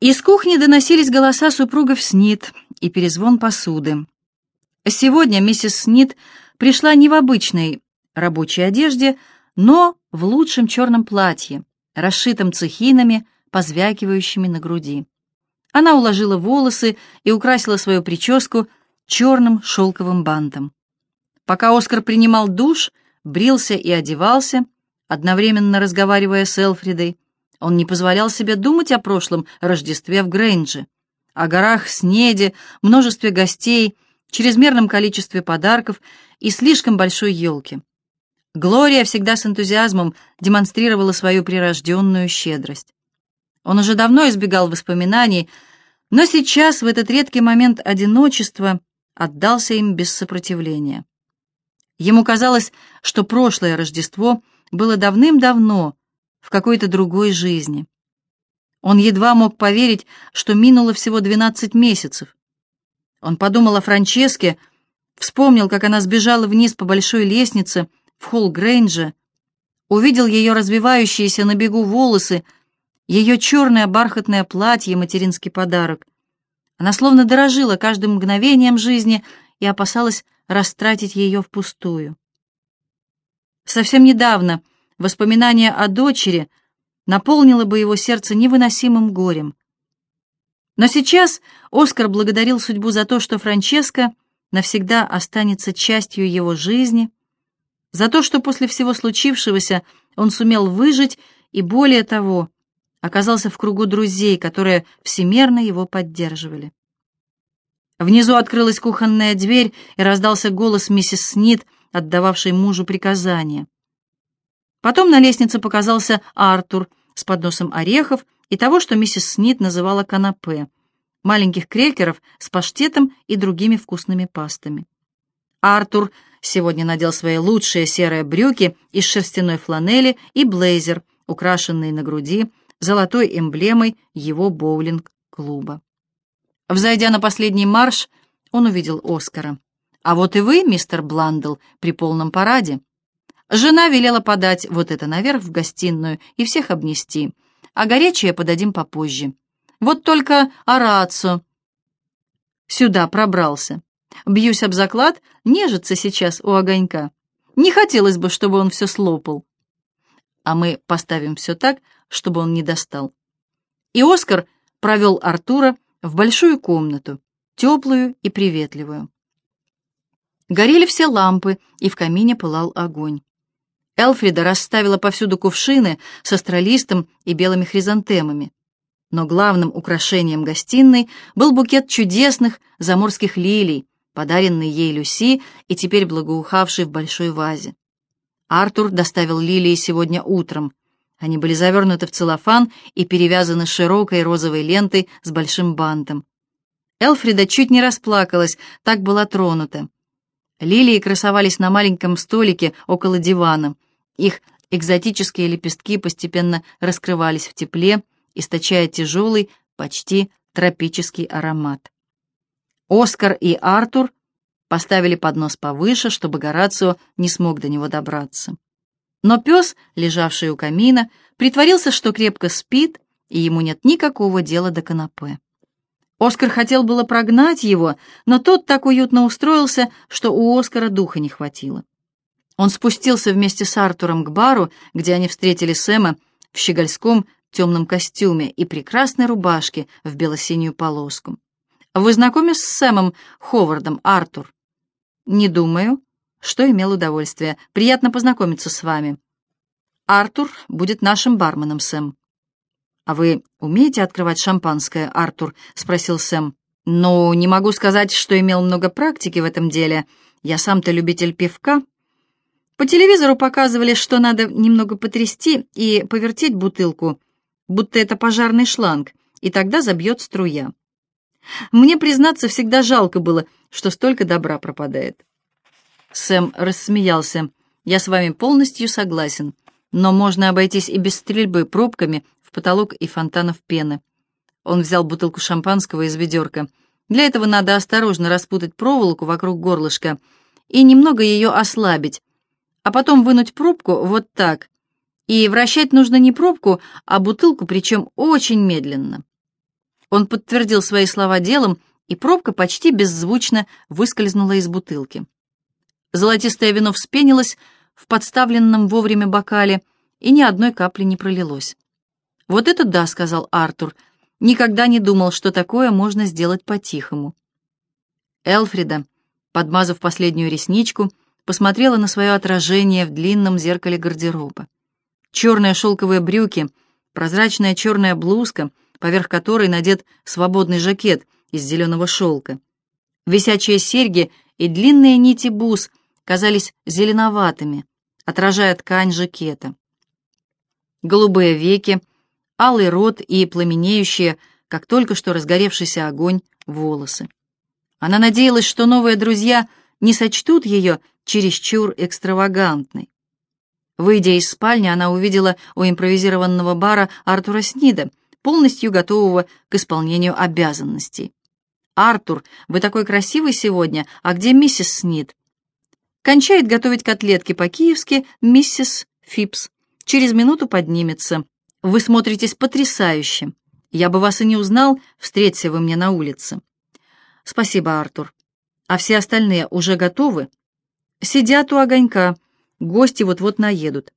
Из кухни доносились голоса супругов Снит и перезвон посуды. Сегодня миссис Снит пришла не в обычной рабочей одежде, но в лучшем черном платье, расшитом цехинами, позвякивающими на груди. Она уложила волосы и украсила свою прическу черным шелковым бантом. Пока Оскар принимал душ, брился и одевался, одновременно разговаривая с Элфридой, он не позволял себе думать о прошлом Рождестве в Грейнже, о горах снеди, множестве гостей, чрезмерном количестве подарков и слишком большой елке. Глория всегда с энтузиазмом демонстрировала свою прирожденную щедрость. Он уже давно избегал воспоминаний, но сейчас, в этот редкий момент одиночества, отдался им без сопротивления. Ему казалось, что прошлое Рождество было давным-давно, в какой-то другой жизни. Он едва мог поверить, что минуло всего 12 месяцев. Он подумал о Франческе, вспомнил, как она сбежала вниз по большой лестнице в холл Грейнджа, увидел ее развивающиеся на бегу волосы, ее черное бархатное платье, материнский подарок. Она словно дорожила каждым мгновением жизни и опасалась растратить ее впустую. Совсем недавно Воспоминание о дочери наполнило бы его сердце невыносимым горем. Но сейчас Оскар благодарил судьбу за то, что Франческа навсегда останется частью его жизни, за то, что после всего случившегося он сумел выжить и, более того, оказался в кругу друзей, которые всемерно его поддерживали. Внизу открылась кухонная дверь, и раздался голос миссис Снит, отдававшей мужу приказания. Потом на лестнице показался Артур с подносом орехов и того, что миссис Снит называла канапе, маленьких крекеров с паштетом и другими вкусными пастами. Артур сегодня надел свои лучшие серые брюки из шерстяной фланели и блейзер, украшенный на груди золотой эмблемой его боулинг-клуба. Взойдя на последний марш, он увидел Оскара. «А вот и вы, мистер Бландл, при полном параде». Жена велела подать вот это наверх в гостиную и всех обнести, а горячее подадим попозже. Вот только Арацо сюда пробрался. Бьюсь об заклад, нежится сейчас у огонька. Не хотелось бы, чтобы он все слопал. А мы поставим все так, чтобы он не достал. И Оскар провел Артура в большую комнату, теплую и приветливую. Горели все лампы, и в камине пылал огонь. Элфрида расставила повсюду кувшины с астролистом и белыми хризантемами. Но главным украшением гостиной был букет чудесных заморских лилий, подаренный ей Люси и теперь благоухавший в большой вазе. Артур доставил лилии сегодня утром. Они были завернуты в целлофан и перевязаны широкой розовой лентой с большим бантом. Элфрида чуть не расплакалась, так была тронута. Лилии красовались на маленьком столике около дивана — их экзотические лепестки постепенно раскрывались в тепле, источая тяжелый, почти тропический аромат. Оскар и Артур поставили поднос повыше, чтобы Горацио не смог до него добраться. Но пес, лежавший у камина, притворился, что крепко спит, и ему нет никакого дела до канапе. Оскар хотел было прогнать его, но тот так уютно устроился, что у Оскара духа не хватило. Он спустился вместе с Артуром к бару, где они встретили Сэма в щегольском темном костюме и прекрасной рубашке в бело-синюю полоску. «Вы знакомы с Сэмом Ховардом, Артур?» «Не думаю, что имел удовольствие. Приятно познакомиться с вами». «Артур будет нашим барменом, Сэм». «А вы умеете открывать шампанское, Артур?» — спросил Сэм. «Ну, не могу сказать, что имел много практики в этом деле. Я сам-то любитель пивка». По телевизору показывали, что надо немного потрясти и повертеть бутылку, будто это пожарный шланг, и тогда забьет струя. Мне, признаться, всегда жалко было, что столько добра пропадает. Сэм рассмеялся. «Я с вами полностью согласен, но можно обойтись и без стрельбы пробками в потолок и фонтанов пены». Он взял бутылку шампанского из ведерка. Для этого надо осторожно распутать проволоку вокруг горлышка и немного ее ослабить, а потом вынуть пробку вот так. И вращать нужно не пробку, а бутылку, причем очень медленно. Он подтвердил свои слова делом, и пробка почти беззвучно выскользнула из бутылки. Золотистое вино вспенилось в подставленном вовремя бокале, и ни одной капли не пролилось. «Вот это да», — сказал Артур. «Никогда не думал, что такое можно сделать по-тихому». Элфрида, подмазав последнюю ресничку, посмотрела на свое отражение в длинном зеркале гардероба. Черные шелковые брюки, прозрачная черная блузка, поверх которой надет свободный жакет из зеленого шелка. Висячие серьги и длинные нити бус казались зеленоватыми, отражая ткань жакета. Голубые веки, алый рот и пламенеющие, как только что разгоревшийся огонь, волосы. Она надеялась, что новые друзья не сочтут ее чересчур экстравагантной. Выйдя из спальни, она увидела у импровизированного бара Артура Снида, полностью готового к исполнению обязанностей. «Артур, вы такой красивый сегодня, а где миссис Снид?» «Кончает готовить котлетки по-киевски миссис Фипс. Через минуту поднимется. Вы смотритесь потрясающе. Я бы вас и не узнал, встреться вы мне на улице». «Спасибо, Артур. А все остальные уже готовы?» «Сидят у огонька. Гости вот-вот наедут.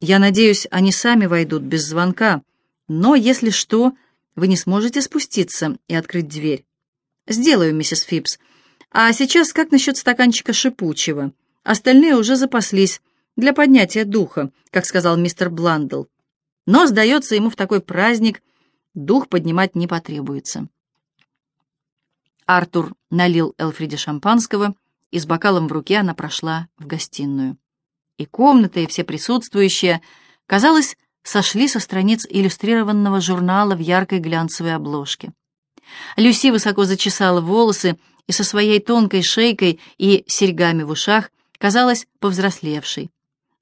Я надеюсь, они сами войдут без звонка, но, если что, вы не сможете спуститься и открыть дверь. Сделаю, миссис Фипс. А сейчас как насчет стаканчика шипучего? Остальные уже запаслись для поднятия духа, как сказал мистер Бландл. Но, сдается ему в такой праздник, дух поднимать не потребуется. Артур налил Элфриде шампанского, и с бокалом в руке она прошла в гостиную и комната, и все присутствующие, казалось, сошли со страниц иллюстрированного журнала в яркой глянцевой обложке. Люси высоко зачесала волосы и со своей тонкой шейкой и серьгами в ушах казалась повзрослевшей.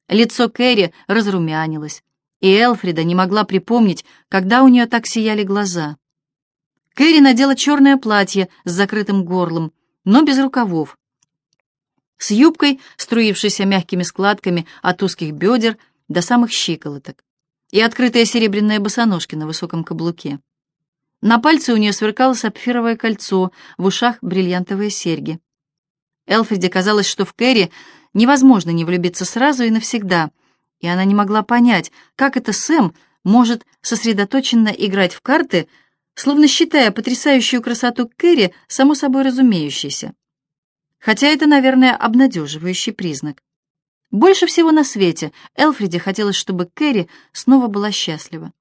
Лицо Кэрри разрумянилось, и Элфрида не могла припомнить, когда у нее так сияли глаза. Кэрри надела черное платье с закрытым горлом, но без рукавов, с юбкой, струившейся мягкими складками от узких бедер до самых щиколоток, и открытые серебряные босоножки на высоком каблуке. На пальце у нее сверкало сапфировое кольцо, в ушах бриллиантовые серьги. Элфриде казалось, что в Кэрри невозможно не влюбиться сразу и навсегда, и она не могла понять, как это Сэм может сосредоточенно играть в карты, словно считая потрясающую красоту Кэрри само собой разумеющейся хотя это, наверное, обнадеживающий признак. Больше всего на свете Элфриде хотелось, чтобы Кэрри снова была счастлива.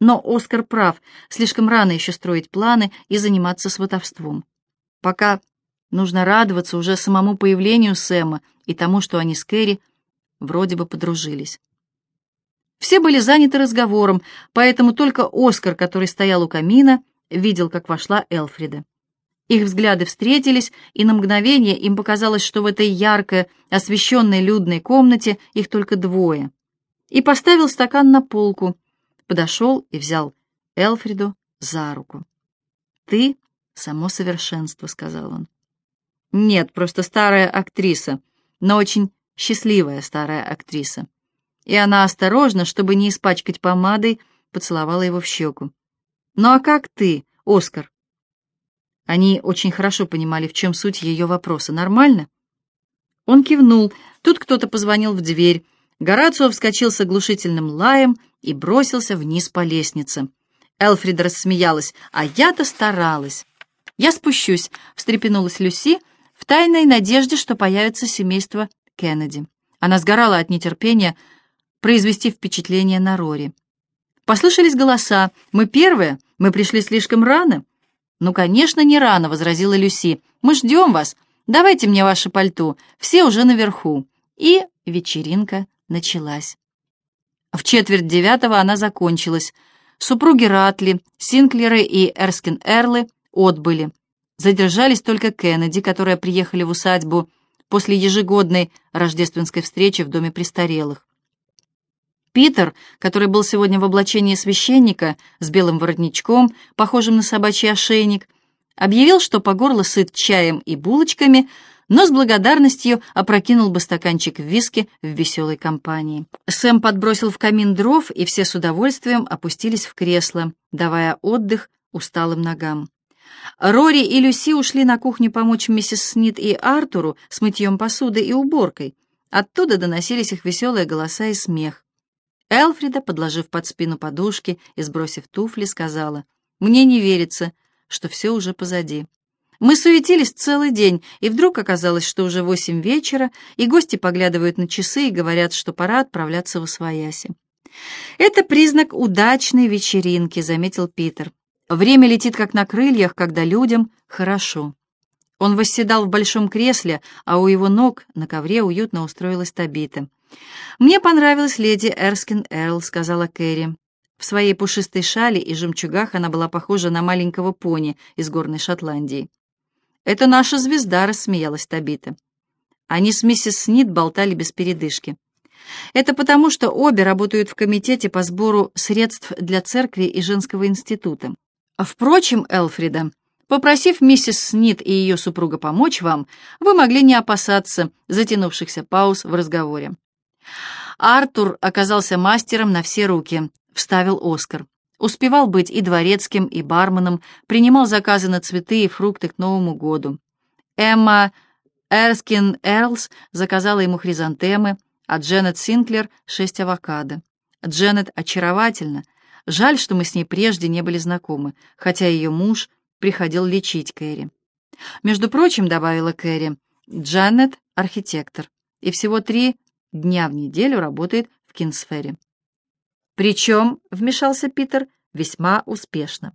Но Оскар прав, слишком рано еще строить планы и заниматься сватовством. Пока нужно радоваться уже самому появлению Сэма и тому, что они с Кэрри вроде бы подружились. Все были заняты разговором, поэтому только Оскар, который стоял у камина, видел, как вошла Элфрида. Их взгляды встретились, и на мгновение им показалось, что в этой ярко освещенной людной комнате их только двое. И поставил стакан на полку, подошел и взял Элфриду за руку. «Ты — само совершенство», — сказал он. «Нет, просто старая актриса, но очень счастливая старая актриса». И она осторожно, чтобы не испачкать помадой, поцеловала его в щеку. «Ну а как ты, Оскар?» Они очень хорошо понимали, в чем суть ее вопроса. «Нормально?» Он кивнул. Тут кто-то позвонил в дверь. Горацио вскочил с оглушительным лаем и бросился вниз по лестнице. Элфрида рассмеялась. «А я-то старалась!» «Я спущусь», — встрепенулась Люси, в тайной надежде, что появится семейство Кеннеди. Она сгорала от нетерпения произвести впечатление на Рори. Послышались голоса. «Мы первые? Мы пришли слишком рано?» «Ну, конечно, не рано», — возразила Люси. «Мы ждем вас. Давайте мне ваше пальто. Все уже наверху». И вечеринка началась. В четверть девятого она закончилась. Супруги Ратли, Синклеры и Эрскин Эрлы отбыли. Задержались только Кеннеди, которые приехали в усадьбу после ежегодной рождественской встречи в доме престарелых. Питер, который был сегодня в облачении священника с белым воротничком, похожим на собачий ошейник, объявил, что по горло сыт чаем и булочками, но с благодарностью опрокинул бы стаканчик виски в веселой компании. Сэм подбросил в камин дров, и все с удовольствием опустились в кресло, давая отдых усталым ногам. Рори и Люси ушли на кухню помочь миссис Снит и Артуру с мытьем посуды и уборкой. Оттуда доносились их веселые голоса и смех. Элфрида, подложив под спину подушки и сбросив туфли, сказала, «Мне не верится, что все уже позади». Мы суетились целый день, и вдруг оказалось, что уже восемь вечера, и гости поглядывают на часы и говорят, что пора отправляться в Освояси. «Это признак удачной вечеринки», — заметил Питер. «Время летит как на крыльях, когда людям хорошо». Он восседал в большом кресле, а у его ног на ковре уютно устроилась Табита. «Мне понравилась леди Эрскин Эрл», — сказала Кэрри. В своей пушистой шале и жемчугах она была похожа на маленького пони из горной Шотландии. «Это наша звезда», — рассмеялась Табита. Они с миссис Снит болтали без передышки. Это потому, что обе работают в комитете по сбору средств для церкви и женского института. Впрочем, Элфрида, попросив миссис Снит и ее супруга помочь вам, вы могли не опасаться затянувшихся пауз в разговоре. Артур оказался мастером на все руки, вставил Оскар. Успевал быть и дворецким, и барменом, принимал заказы на цветы и фрукты к Новому году. Эмма Эрскин Эрлс заказала ему хризантемы, а Дженнет Синклер — шесть авокадо. Дженнет очаровательна. Жаль, что мы с ней прежде не были знакомы, хотя ее муж приходил лечить Кэрри. Между прочим, добавила Кэрри, Дженнет — архитектор, и всего три дня в неделю работает в Кинсфере. Причем, вмешался Питер, весьма успешно.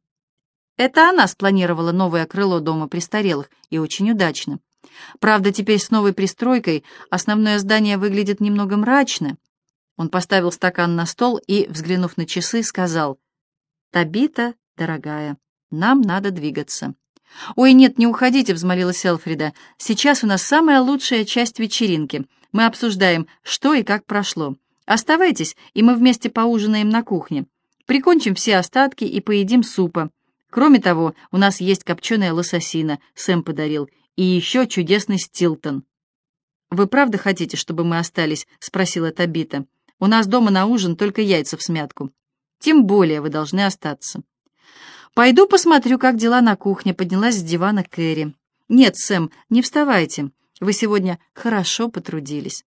Это она спланировала новое крыло дома престарелых, и очень удачно. Правда, теперь с новой пристройкой основное здание выглядит немного мрачно. Он поставил стакан на стол и, взглянув на часы, сказал, «Табита, дорогая, нам надо двигаться». «Ой, нет, не уходите», — взмолилась Элфрида. «Сейчас у нас самая лучшая часть вечеринки. Мы обсуждаем, что и как прошло. Оставайтесь, и мы вместе поужинаем на кухне. Прикончим все остатки и поедим супа. Кроме того, у нас есть копченая лососина, Сэм подарил, и еще чудесный Стилтон. «Вы правда хотите, чтобы мы остались?» — спросила Табита. «У нас дома на ужин только яйца в смятку. Тем более вы должны остаться». «Пойду посмотрю, как дела на кухне», — поднялась с дивана Кэрри. «Нет, Сэм, не вставайте. Вы сегодня хорошо потрудились».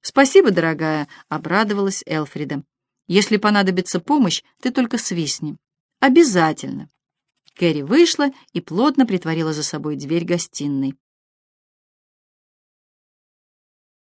«Спасибо, дорогая», — обрадовалась Элфрида. «Если понадобится помощь, ты только свистни». «Обязательно». Кэрри вышла и плотно притворила за собой дверь гостиной.